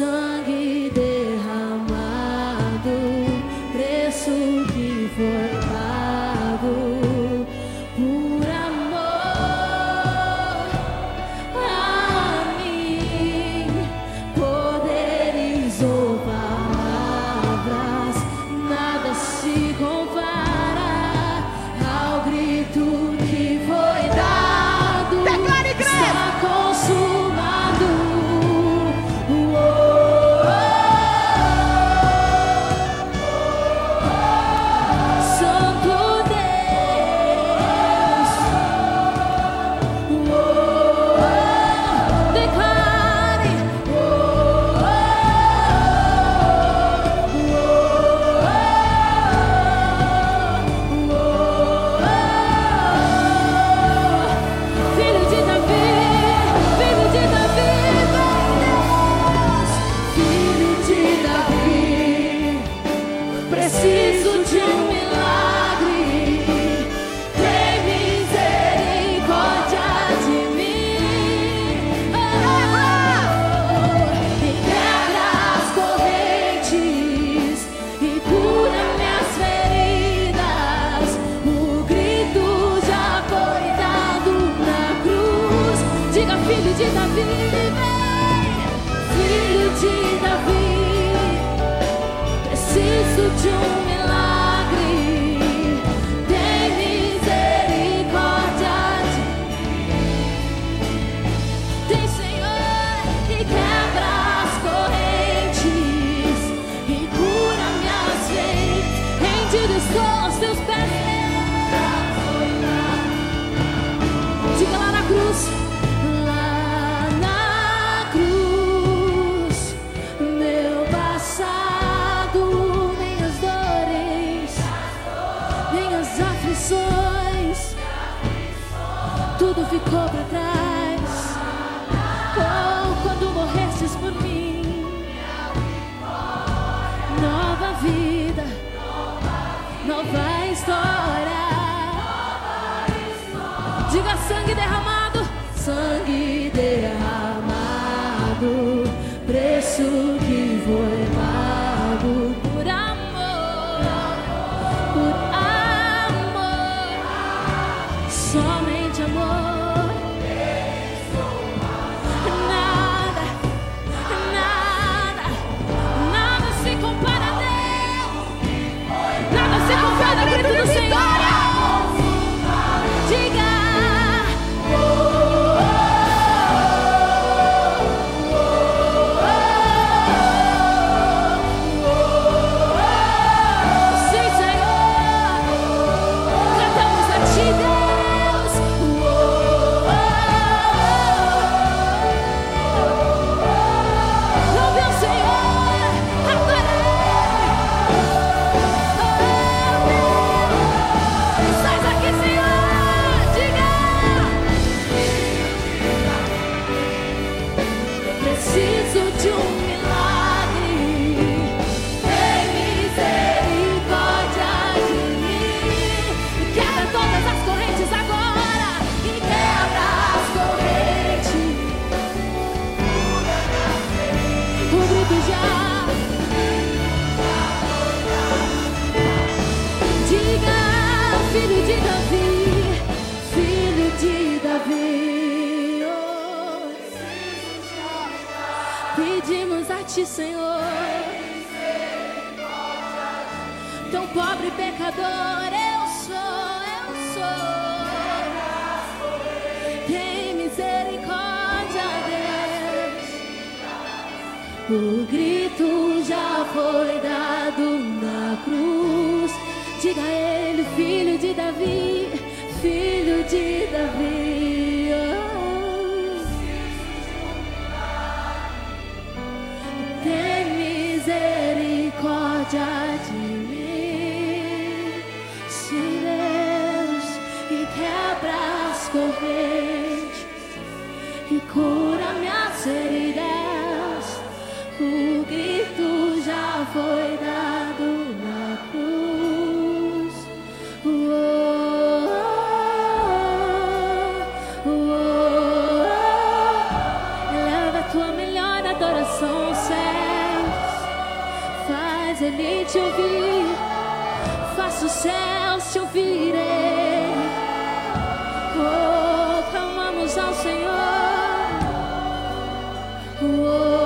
sung rendido estou aos teus pés. Diga lá na cruz. Lá na cruz, meu passado, minhas dores, minhas aflições, tudo ficou para trás. you ti, Senhor. Tão pobre pecador eu sou, eu sou. Tem misericórdia, Deus. O grito já foi dado na cruz. Diga a ele, filho de Davi, filho de Davi. faz ele te ouvir. Faça o céu se ouvirem. Oh, clamamos ao Senhor. Oh.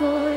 Minhas